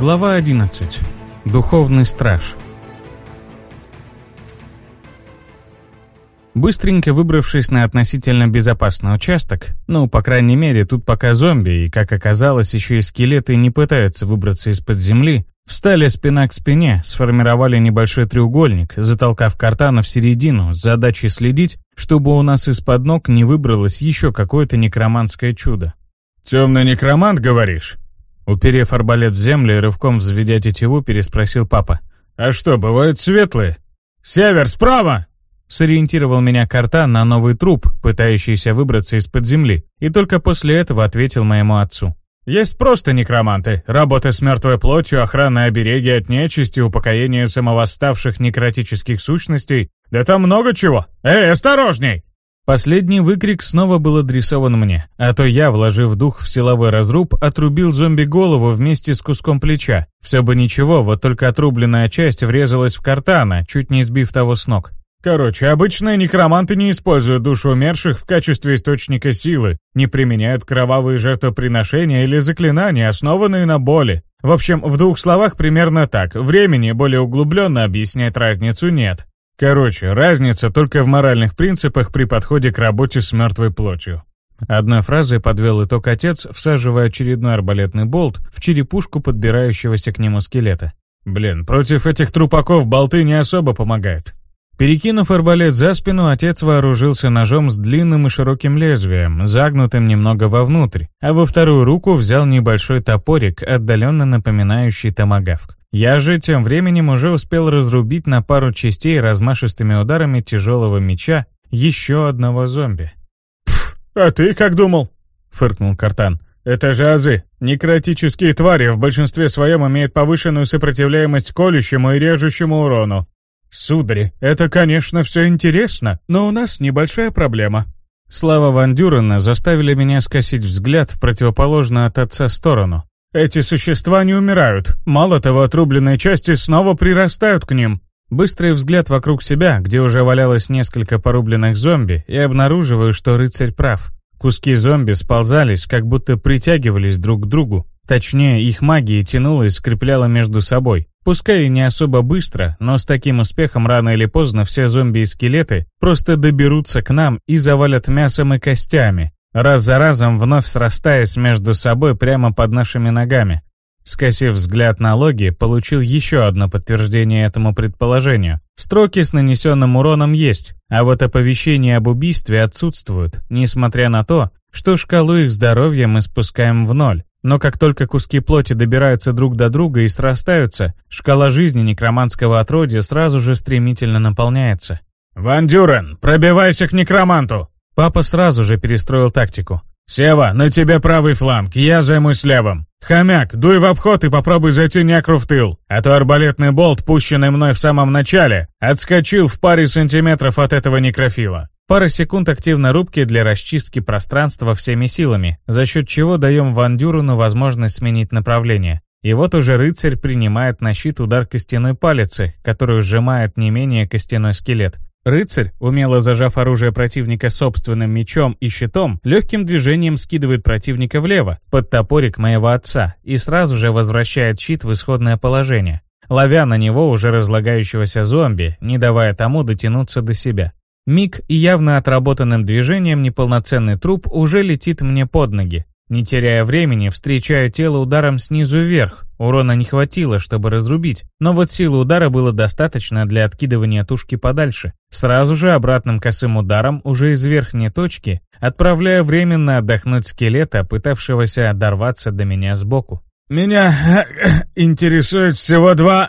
Глава 11. Духовный страж. Быстренько выбравшись на относительно безопасный участок, ну, по крайней мере, тут пока зомби, и, как оказалось, еще и скелеты не пытаются выбраться из-под земли, встали спина к спине, сформировали небольшой треугольник, затолкав картана в середину с задачей следить, чтобы у нас из-под ног не выбралось еще какое-то некроманское чудо. «Темный некромант, говоришь?» Уперев арбалет в землю и рывком взведя тетиву, переспросил папа. «А что, бывают светлые?» «Север, справа!» Сориентировал меня картан на новый труп, пытающийся выбраться из-под земли, и только после этого ответил моему отцу. «Есть просто некроманты. Работа с мертвой плотью, охрана обереги от нечисти, упокоение самовосставших некротических сущностей. Да там много чего. Эй, осторожней!» Последний выкрик снова был адресован мне, а то я, вложив дух в силовой разруб, отрубил зомби голову вместе с куском плеча. Все бы ничего, вот только отрубленная часть врезалась в картана, чуть не сбив того с ног. Короче, обычные некроманты не используют душу умерших в качестве источника силы, не применяют кровавые жертвоприношения или заклинания, основанные на боли. В общем, в двух словах примерно так. Времени более углубленно объяснять разницу нет. Короче, разница только в моральных принципах при подходе к работе с мертвой плотью. Одной фразой подвел итог отец, всаживая очередной арбалетный болт в черепушку подбирающегося к нему скелета. Блин, против этих трупаков болты не особо помогают. Перекинув арбалет за спину, отец вооружился ножом с длинным и широким лезвием, загнутым немного вовнутрь, а во вторую руку взял небольшой топорик, отдаленно напоминающий томагавк. Я же тем временем уже успел разрубить на пару частей размашистыми ударами тяжелого меча еще одного зомби. «Пф, а ты как думал?» — фыркнул Картан. «Это же азы. Некротические твари в большинстве своем имеют повышенную сопротивляемость колющему и режущему урону. «Сударь, это, конечно, все интересно, но у нас небольшая проблема». Слова Ван Дюрена заставили меня скосить взгляд в противоположную от отца сторону. «Эти существа не умирают. Мало того, отрубленные части снова прирастают к ним». Быстрый взгляд вокруг себя, где уже валялось несколько порубленных зомби, и обнаруживаю, что рыцарь прав. Куски зомби сползались, как будто притягивались друг к другу. Точнее, их магия тянула и скрепляла между собой. Пускай и не особо быстро, но с таким успехом рано или поздно все зомби и скелеты просто доберутся к нам и завалят мясом и костями, раз за разом вновь срастаясь между собой прямо под нашими ногами. Скосив взгляд на логи, получил еще одно подтверждение этому предположению. Строки с нанесенным уроном есть, а вот оповещения об убийстве отсутствуют, несмотря на то, что шкалу их здоровья мы спускаем в ноль. Но как только куски плоти добираются друг до друга и срастаются, шкала жизни некроманского отродья сразу же стремительно наполняется. «Ван Дюрен, пробивайся к некроманту!» Папа сразу же перестроил тактику. «Сева, на тебе правый фланг, я займусь левым. Хомяк, дуй в обход и попробуй зайти некру в тыл, а то арбалетный болт, пущенный мной в самом начале, отскочил в паре сантиметров от этого некрофила. Пара секунд активной рубки для расчистки пространства всеми силами, за счет чего даем Ван Дюрену возможность сменить направление. И вот уже рыцарь принимает на щит удар костяной палицы, которую сжимает не менее костяной скелет. Рыцарь, умело зажав оружие противника собственным мечом и щитом, легким движением скидывает противника влево, под топорик моего отца, и сразу же возвращает щит в исходное положение, ловя на него уже разлагающегося зомби, не давая тому дотянуться до себя. Миг и явно отработанным движением неполноценный труп уже летит мне под ноги. Не теряя времени, встречаю тело ударом снизу вверх. Урона не хватило, чтобы разрубить, но вот силы удара было достаточно для откидывания тушки подальше. Сразу же обратным косым ударом, уже из верхней точки, отправляя временно отдохнуть скелета, пытавшегося дорваться до меня сбоку. «Меня интересует всего два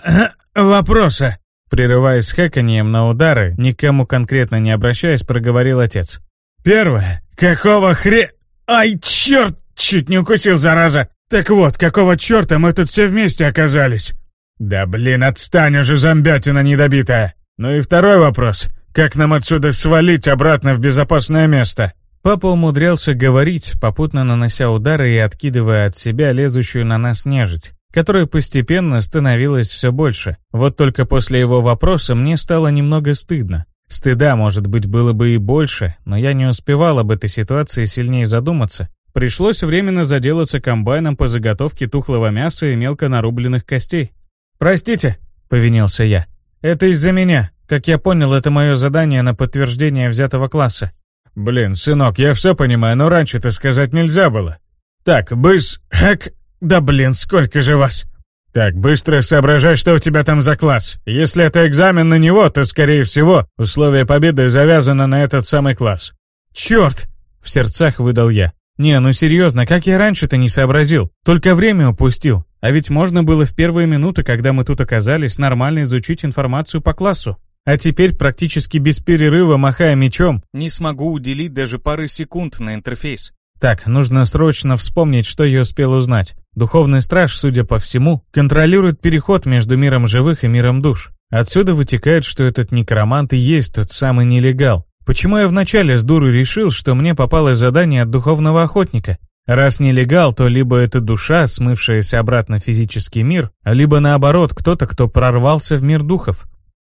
вопроса», Прерываясь хэканьем на удары, никому конкретно не обращаясь, проговорил отец. «Первое. Какого хре... Ай, черт! Чуть не укусил, зараза! Так вот, какого черта мы тут все вместе оказались?» «Да блин, отстань уже, зомбятина недобитая!» «Ну и второй вопрос. Как нам отсюда свалить обратно в безопасное место?» Папа умудрялся говорить, попутно нанося удары и откидывая от себя лезущую на нас нежить которой постепенно становилось все больше. Вот только после его вопроса мне стало немного стыдно. Стыда, может быть, было бы и больше, но я не успевал об этой ситуации сильнее задуматься, Пришлось временно заделаться комбайном по заготовке тухлого мяса и мелко нарубленных костей. «Простите», — повинился я. «Это из-за меня. Как я понял, это мое задание на подтверждение взятого класса». «Блин, сынок, я все понимаю, но раньше-то сказать нельзя было». «Так, быс... Хэк... Да блин, сколько же вас!» «Так, быстро соображай, что у тебя там за класс. Если это экзамен на него, то, скорее всего, условие победы завязано на этот самый класс». «Черт!» — в сердцах выдал я. «Не, ну серьезно, как я раньше-то не сообразил? Только время упустил. А ведь можно было в первые минуты, когда мы тут оказались, нормально изучить информацию по классу. А теперь, практически без перерыва, махая мечом, не смогу уделить даже пары секунд на интерфейс. Так, нужно срочно вспомнить, что я успел узнать. Духовный страж, судя по всему, контролирует переход между миром живых и миром душ. Отсюда вытекает, что этот некромант и есть тот самый нелегал. Почему я вначале с дуру решил, что мне попалось задание от духовного охотника? Раз нелегал, то либо это душа, смывшаяся обратно в физический мир, либо наоборот, кто-то, кто прорвался в мир духов.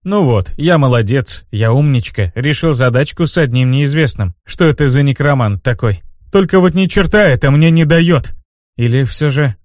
Ну вот, я молодец, я умничка, решил задачку с одним неизвестным. Что это за некромант такой? Только вот ни черта это мне не дает. Или все же...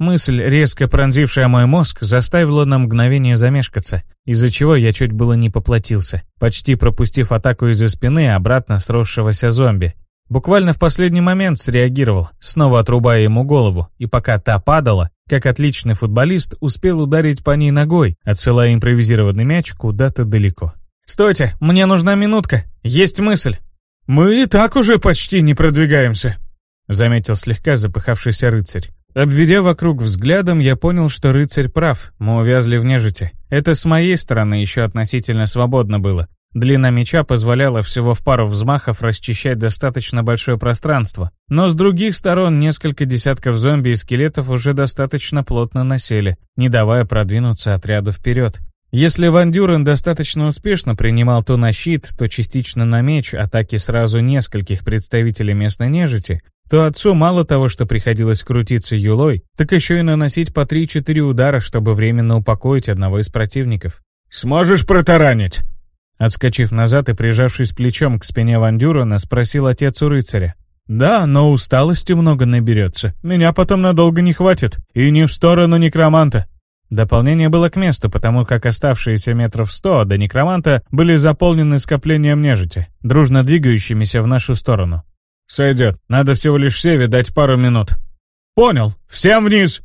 Мысль, резко пронзившая мой мозг, заставила на мгновение замешкаться, из-за чего я чуть было не поплатился, почти пропустив атаку из-за спины обратно сросшегося зомби. Буквально в последний момент среагировал, снова отрубая ему голову, и пока та падала, как отличный футболист, успел ударить по ней ногой, отсылая импровизированный мяч куда-то далеко. «Стойте, мне нужна минутка, есть мысль!» «Мы и так уже почти не продвигаемся», — заметил слегка запыхавшийся рыцарь. Обведя вокруг взглядом, я понял, что рыцарь прав, мы увязли в нежити. Это с моей стороны еще относительно свободно было. Длина меча позволяла всего в пару взмахов расчищать достаточно большое пространство, но с других сторон несколько десятков зомби и скелетов уже достаточно плотно насели, не давая продвинуться отряду вперед. Если Ван Дюрен достаточно успешно принимал то на щит, то частично на меч атаки сразу нескольких представителей местной нежити, то отцу мало того, что приходилось крутиться юлой, так еще и наносить по 3-4 удара, чтобы временно упокоить одного из противников. «Сможешь протаранить?» Отскочив назад и прижавшись плечом к спине Ван Дюрена, спросил отец у рыцаря. «Да, но усталости много наберется. Меня потом надолго не хватит. И не в сторону некроманта. Дополнение было к месту, потому как оставшиеся метров сто до некроманта были заполнены скоплением нежити, дружно двигающимися в нашу сторону. «Сойдет. Надо всего лишь Севе дать пару минут». «Понял. Всем вниз!»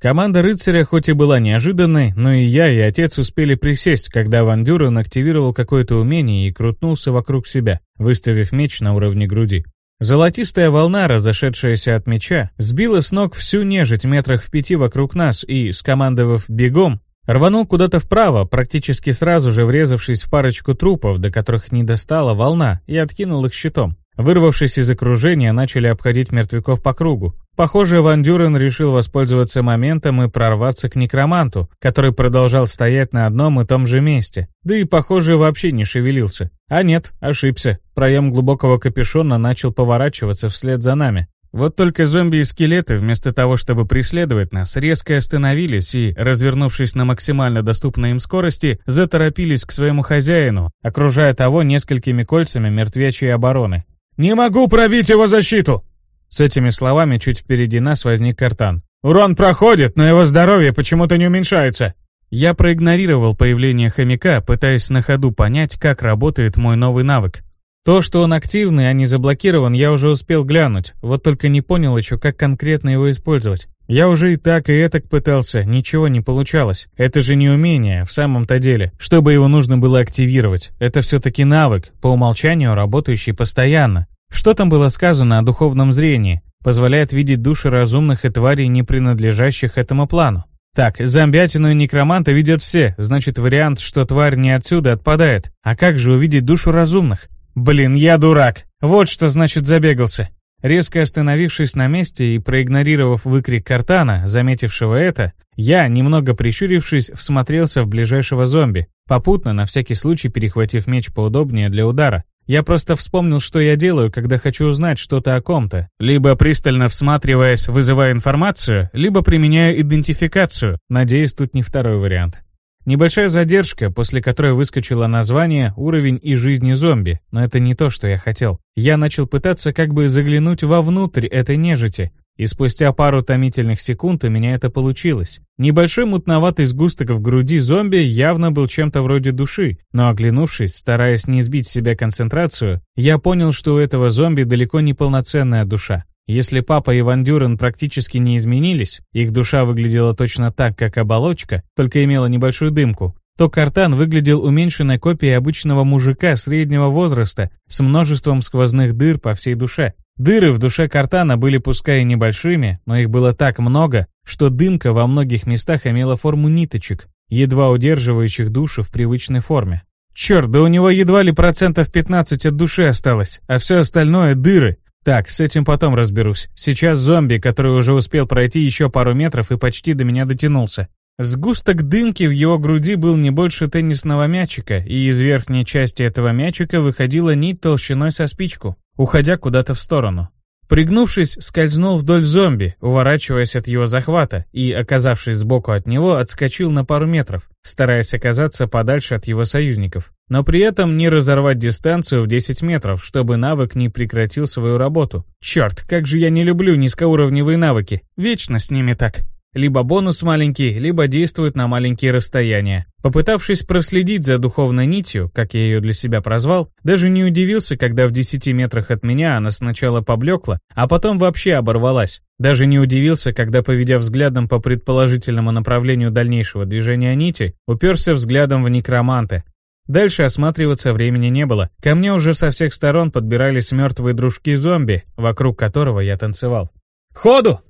Команда рыцаря хоть и была неожиданной, но и я, и отец успели присесть, когда Ван Дюрен активировал какое-то умение и крутнулся вокруг себя, выставив меч на уровне груди. Золотистая волна, разошедшаяся от меча, сбила с ног всю нежить метрах в пяти вокруг нас и, скомандовав «бегом», рванул куда-то вправо, практически сразу же врезавшись в парочку трупов, до которых не достала волна, и откинул их щитом. Вырвавшись из окружения, начали обходить мертвяков по кругу. Похоже, Ван Дюрен решил воспользоваться моментом и прорваться к некроманту, который продолжал стоять на одном и том же месте. Да и, похоже, вообще не шевелился. А нет, ошибся. Проем глубокого капюшона начал поворачиваться вслед за нами. Вот только зомби и скелеты, вместо того, чтобы преследовать нас, резко остановились и, развернувшись на максимально доступной им скорости, заторопились к своему хозяину, окружая того несколькими кольцами мертвячей обороны. «Не могу пробить его защиту!» С этими словами чуть впереди нас возник картан. «Урон проходит, но его здоровье почему-то не уменьшается!» Я проигнорировал появление хомяка, пытаясь на ходу понять, как работает мой новый навык. То, что он активный, а не заблокирован, я уже успел глянуть, вот только не понял еще, как конкретно его использовать. Я уже и так, и этак пытался, ничего не получалось. Это же не умение, в самом-то деле. Чтобы его нужно было активировать, это все-таки навык, по умолчанию работающий постоянно. Что там было сказано о духовном зрении? Позволяет видеть души разумных и тварей, не принадлежащих этому плану. Так, зомбятину и некроманта видят все, значит вариант, что тварь не отсюда, отпадает. А как же увидеть душу разумных? Блин, я дурак. Вот что значит забегался. Резко остановившись на месте и проигнорировав выкрик Картана, заметившего это, я, немного прищурившись, всмотрелся в ближайшего зомби, попутно на всякий случай перехватив меч поудобнее для удара. Я просто вспомнил, что я делаю, когда хочу узнать что-то о ком-то. Либо пристально всматриваясь, вызывая информацию, либо применяя идентификацию. Надеюсь, тут не второй вариант. Небольшая задержка, после которой выскочило название, уровень и жизни зомби, но это не то, что я хотел. Я начал пытаться как бы заглянуть вовнутрь этой нежити, и спустя пару томительных секунд у меня это получилось. Небольшой мутноватый сгусток в груди зомби явно был чем-то вроде души, но оглянувшись, стараясь не сбить с себя концентрацию, я понял, что у этого зомби далеко не полноценная душа. Если папа и Ван Дюрен практически не изменились, их душа выглядела точно так, как оболочка, только имела небольшую дымку, то Картан выглядел уменьшенной копией обычного мужика среднего возраста с множеством сквозных дыр по всей душе. Дыры в душе Картана были пускай и небольшими, но их было так много, что дымка во многих местах имела форму ниточек, едва удерживающих душу в привычной форме. Черт, да у него едва ли процентов 15 от души осталось, а все остальное — дыры. Так, с этим потом разберусь. Сейчас зомби, который уже успел пройти еще пару метров и почти до меня дотянулся. Сгусток дымки в его груди был не больше теннисного мячика, и из верхней части этого мячика выходила нить толщиной со спичку, уходя куда-то в сторону. Пригнувшись, скользнул вдоль зомби, уворачиваясь от его захвата, и, оказавшись сбоку от него, отскочил на пару метров, стараясь оказаться подальше от его союзников. Но при этом не разорвать дистанцию в 10 метров, чтобы навык не прекратил свою работу. Черт, как же я не люблю низкоуровневые навыки. Вечно с ними так. Либо бонус маленький, либо действует на маленькие расстояния. Попытавшись проследить за духовной нитью, как я ее для себя прозвал, даже не удивился, когда в 10 метрах от меня она сначала поблекла, а потом вообще оборвалась. Даже не удивился, когда, поведя взглядом по предположительному направлению дальнейшего движения нити, уперся взглядом в некроманта. Дальше осматриваться времени не было. Ко мне уже со всех сторон подбирались мертвые дружки-зомби, вокруг которого я танцевал. «Ходу!»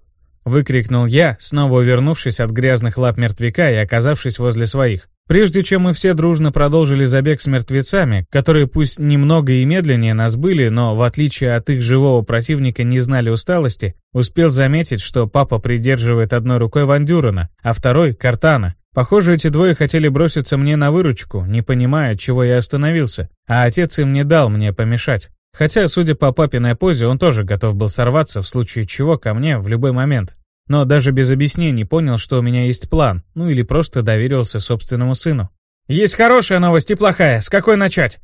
Выкрикнул я, снова увернувшись от грязных лап мертвяка и оказавшись возле своих. Прежде чем мы все дружно продолжили забег с мертвецами, которые пусть немного и медленнее нас были, но в отличие от их живого противника не знали усталости, успел заметить, что папа придерживает одной рукой Вандюрана, а второй — Картана. Похоже, эти двое хотели броситься мне на выручку, не понимая, чего я остановился, а отец им не дал мне помешать. Хотя, судя по папиной позе, он тоже готов был сорваться, в случае чего ко мне в любой момент. Но даже без объяснений понял, что у меня есть план, ну или просто доверился собственному сыну. «Есть хорошая новость и плохая. С какой начать?»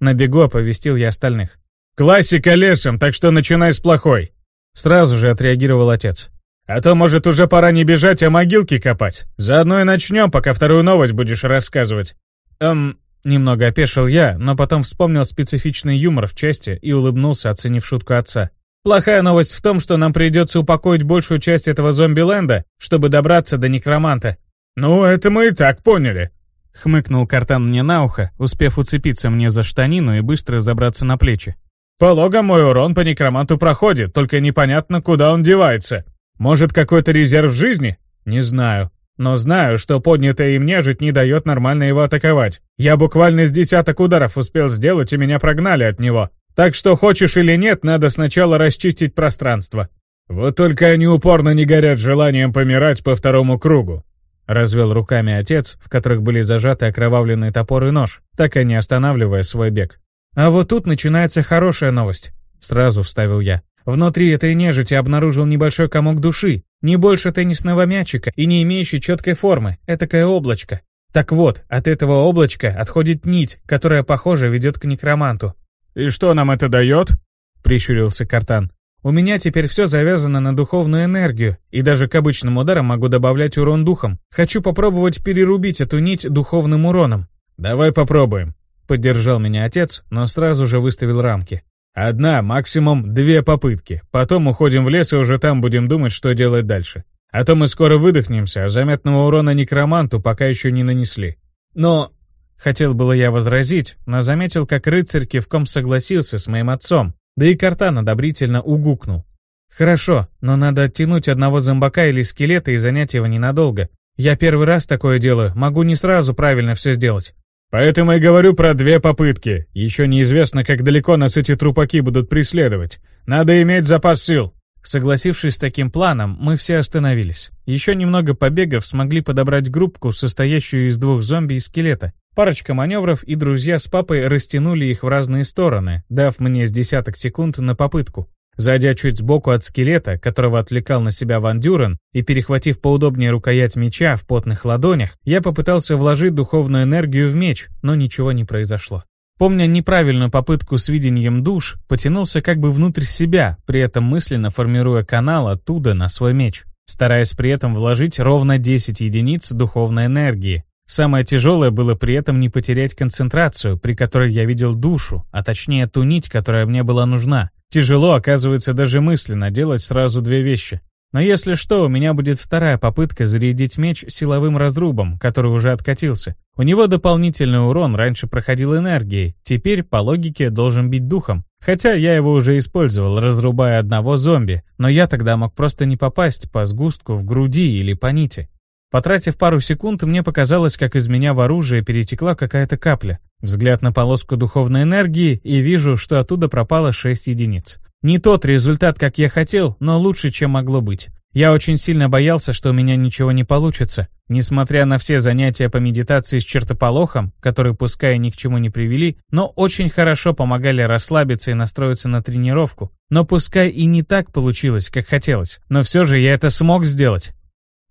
На бегу оповестил я остальных. «Классика лесом, так что начинай с плохой!» Сразу же отреагировал отец. «А то, может, уже пора не бежать, а могилки копать. Заодно и начнем, пока вторую новость будешь рассказывать». «Эм, Немного опешил я, но потом вспомнил специфичный юмор в части и улыбнулся, оценив шутку отца. Плохая новость в том, что нам придется упокоить большую часть этого зомби-ленда, чтобы добраться до некроманта. «Ну, это мы и так поняли», — хмыкнул Картан мне на ухо, успев уцепиться мне за штанину и быстро забраться на плечи. «Полога мой урон по некроманту проходит, только непонятно, куда он девается. Может, какой-то резерв жизни? Не знаю. Но знаю, что поднятая им нежить не дает нормально его атаковать. Я буквально с десяток ударов успел сделать, и меня прогнали от него. Так что, хочешь или нет, надо сначала расчистить пространство. Вот только они упорно не горят желанием помирать по второму кругу. Развел руками отец, в которых были зажаты окровавленный топор и нож, так и не останавливая свой бег. «А вот тут начинается хорошая новость», — сразу вставил я. Внутри этой нежити обнаружил небольшой комок души, не больше теннисного мячика и не имеющий четкой формы, этакое облачко. Так вот, от этого облачка отходит нить, которая, похоже, ведет к некроманту. «И что нам это дает?» — прищурился Картан. «У меня теперь все завязано на духовную энергию, и даже к обычным ударам могу добавлять урон духом. Хочу попробовать перерубить эту нить духовным уроном». «Давай попробуем», — поддержал меня отец, но сразу же выставил рамки. Одна, максимум две попытки. Потом уходим в лес и уже там будем думать, что делать дальше. А то мы скоро выдохнемся, а заметного урона некроманту пока еще не нанесли. Но... Хотел было я возразить, но заметил, как рыцарь кивком согласился с моим отцом, да и Картан одобрительно угукнул. «Хорошо, но надо оттянуть одного зомбака или скелета и занять его ненадолго. Я первый раз такое делаю, могу не сразу правильно все сделать. Поэтому и говорю про две попытки. Еще неизвестно, как далеко нас эти трупаки будут преследовать. Надо иметь запас сил. Согласившись с таким планом, мы все остановились. Еще немного побегов смогли подобрать группку, состоящую из двух зомби и скелета. Парочка маневров, и друзья с папой растянули их в разные стороны, дав мне с десяток секунд на попытку. Зайдя чуть сбоку от скелета, которого отвлекал на себя Ван Дюрен, и перехватив поудобнее рукоять меча в потных ладонях, я попытался вложить духовную энергию в меч, но ничего не произошло. Помня неправильную попытку с видением душ, потянулся как бы внутрь себя, при этом мысленно формируя канал оттуда на свой меч, стараясь при этом вложить ровно 10 единиц духовной энергии. Самое тяжелое было при этом не потерять концентрацию, при которой я видел душу, а точнее ту нить, которая мне была нужна. Тяжело, оказывается, даже мысленно делать сразу две вещи. Но если что, у меня будет вторая попытка зарядить меч силовым разрубом, который уже откатился. У него дополнительный урон раньше проходил энергией, теперь, по логике, должен бить духом. Хотя я его уже использовал, разрубая одного зомби, но я тогда мог просто не попасть по сгустку в груди или по нити. Потратив пару секунд, мне показалось, как из меня в оружие перетекла какая-то капля. Взгляд на полоску духовной энергии, и вижу, что оттуда пропало 6 единиц. Не тот результат, как я хотел, но лучше, чем могло быть. Я очень сильно боялся, что у меня ничего не получится. Несмотря на все занятия по медитации с чертополохом, которые пускай ни к чему не привели, но очень хорошо помогали расслабиться и настроиться на тренировку. Но пускай и не так получилось, как хотелось, но все же я это смог сделать.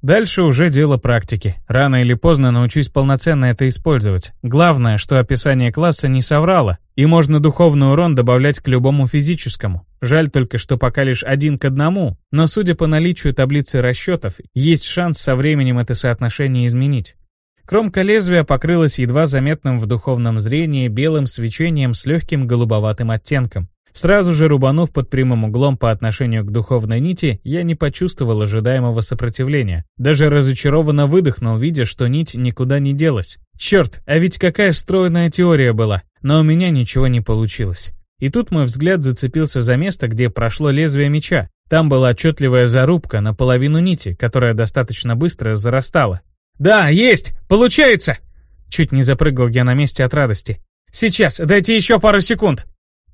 Дальше уже дело практики. Рано или поздно научусь полноценно это использовать. Главное, что описание класса не соврало, и можно духовный урон добавлять к любому физическому. Жаль только, что пока лишь один к одному, но судя по наличию таблицы расчетов, есть шанс со временем это соотношение изменить. Кромка лезвия покрылась едва заметным в духовном зрении белым свечением с легким голубоватым оттенком. Сразу же рубанув под прямым углом по отношению к духовной нити, я не почувствовал ожидаемого сопротивления. Даже разочарованно выдохнул, видя, что нить никуда не делась. Черт, а ведь какая стройная теория была. Но у меня ничего не получилось. И тут мой взгляд зацепился за место, где прошло лезвие меча. Там была отчетливая зарубка на половину нити, которая достаточно быстро зарастала. «Да, есть! Получается!» Чуть не запрыгал я на месте от радости. «Сейчас, дайте еще пару секунд!»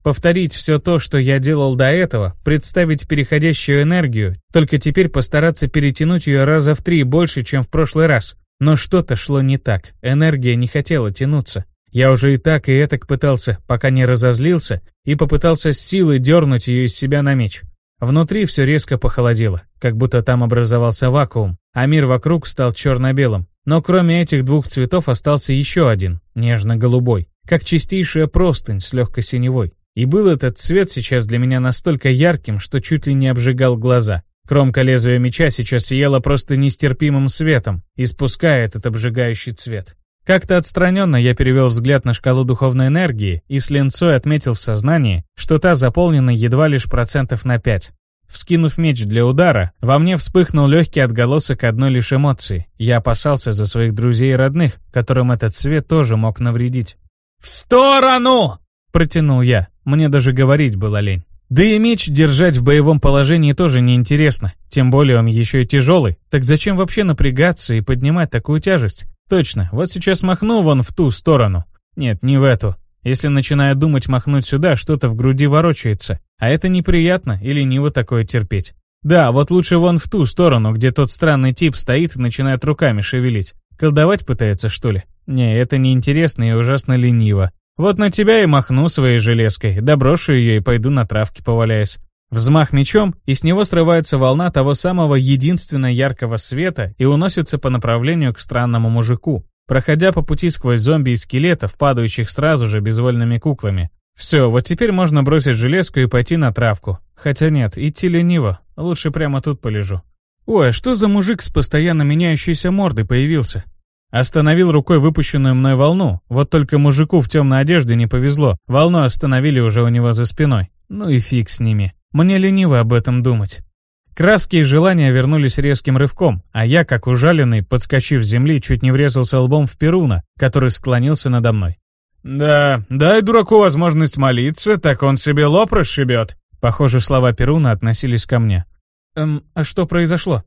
Повторить все то, что я делал до этого, представить переходящую энергию, только теперь постараться перетянуть ее раза в три больше, чем в прошлый раз. Но что-то шло не так, энергия не хотела тянуться. Я уже и так и этак пытался, пока не разозлился, и попытался с силой дернуть ее из себя на меч. Внутри все резко похолодело, как будто там образовался вакуум, а мир вокруг стал черно-белым. Но кроме этих двух цветов остался еще один, нежно-голубой, как чистейшая простынь с легкой синевой. И был этот цвет сейчас для меня настолько ярким, что чуть ли не обжигал глаза. Кромка лезвия меча сейчас сияла просто нестерпимым светом, испуская этот обжигающий цвет. Как-то отстраненно я перевел взгляд на шкалу духовной энергии и с ленцой отметил в сознании, что та заполнена едва лишь процентов на 5. Вскинув меч для удара, во мне вспыхнул легкий отголосок одной лишь эмоции. Я опасался за своих друзей и родных, которым этот свет тоже мог навредить. «В сторону!» — протянул я. Мне даже говорить было лень. Да и меч держать в боевом положении тоже неинтересно. Тем более он еще и тяжелый. Так зачем вообще напрягаться и поднимать такую тяжесть? Точно, вот сейчас махну вон в ту сторону. Нет, не в эту. Если начинаю думать махнуть сюда, что-то в груди ворочается. А это неприятно и лениво такое терпеть. Да, вот лучше вон в ту сторону, где тот странный тип стоит и начинает руками шевелить. Колдовать пытается, что ли? Не, это неинтересно и ужасно лениво. Вот на тебя и махну своей железкой, доброшу ее и пойду на травке поваляюсь. Взмах мечом, и с него срывается волна того самого единственно яркого света и уносится по направлению к странному мужику, проходя по пути сквозь зомби и скелетов, падающих сразу же безвольными куклами. Все, вот теперь можно бросить железку и пойти на травку. Хотя нет, идти лениво, лучше прямо тут полежу. Ой, а что за мужик с постоянно меняющейся мордой появился? Остановил рукой выпущенную мной волну, вот только мужику в темной одежде не повезло, волну остановили уже у него за спиной. Ну и фиг с ними. Мне лениво об этом думать. Краски и желания вернулись резким рывком, а я, как ужаленный, подскочив с земли, чуть не врезался лбом в Перуна, который склонился надо мной. «Да, дай дураку возможность молиться, так он себе лоб расшибет». Похоже, слова Перуна относились ко мне. «Эм, а что произошло?»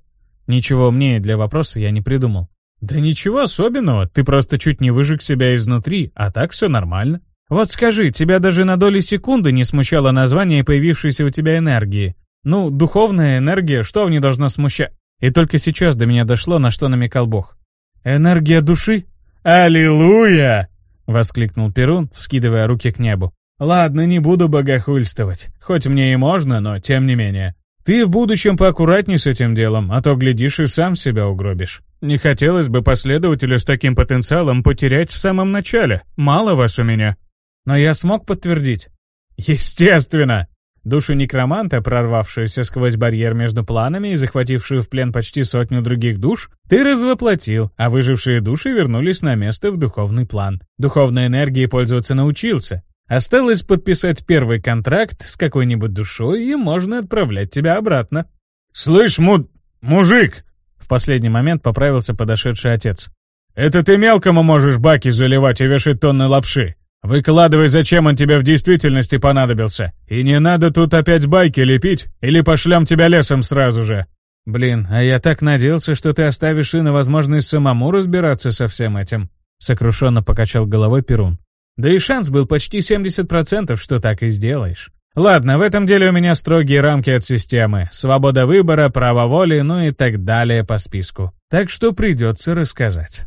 Ничего умнее для вопроса я не придумал. «Да ничего особенного, ты просто чуть не выжег себя изнутри, а так все нормально. Вот скажи, тебя даже на доли секунды не смущало название появившейся у тебя энергии? Ну, духовная энергия, что в ней должно смущать?» И только сейчас до меня дошло, на что намекал Бог. «Энергия души?» «Аллилуйя!» — воскликнул Перун, вскидывая руки к небу. Ладно, не буду богохульствовать. Хоть мне и можно, но тем не менее. Ты в будущем поаккуратней с этим делом, а то, глядишь, и сам себя угробишь. Не хотелось бы последователя с таким потенциалом потерять в самом начале. Мало вас у меня. Но я смог подтвердить. Естественно! Душу некроманта, прорвавшуюся сквозь барьер между планами и захватившую в плен почти сотню других душ, ты развоплотил, а выжившие души вернулись на место в духовный план. Духовной энергией пользоваться научился. Осталось подписать первый контракт с какой-нибудь душой, и можно отправлять тебя обратно. «Слышь, му... мужик!» В последний момент поправился подошедший отец. «Это ты мелкому можешь баки заливать и вешать тонны лапши. Выкладывай, зачем он тебе в действительности понадобился. И не надо тут опять байки лепить, или пошлем тебя лесом сразу же. Блин, а я так надеялся, что ты оставишь сына возможность самому разбираться со всем этим. Сокрушенно покачал головой Перун. Да и шанс был почти 70%, что так и сделаешь. Ладно, в этом деле у меня строгие рамки от системы. Свобода выбора, право воли, ну и так далее по списку. Так что придется рассказать.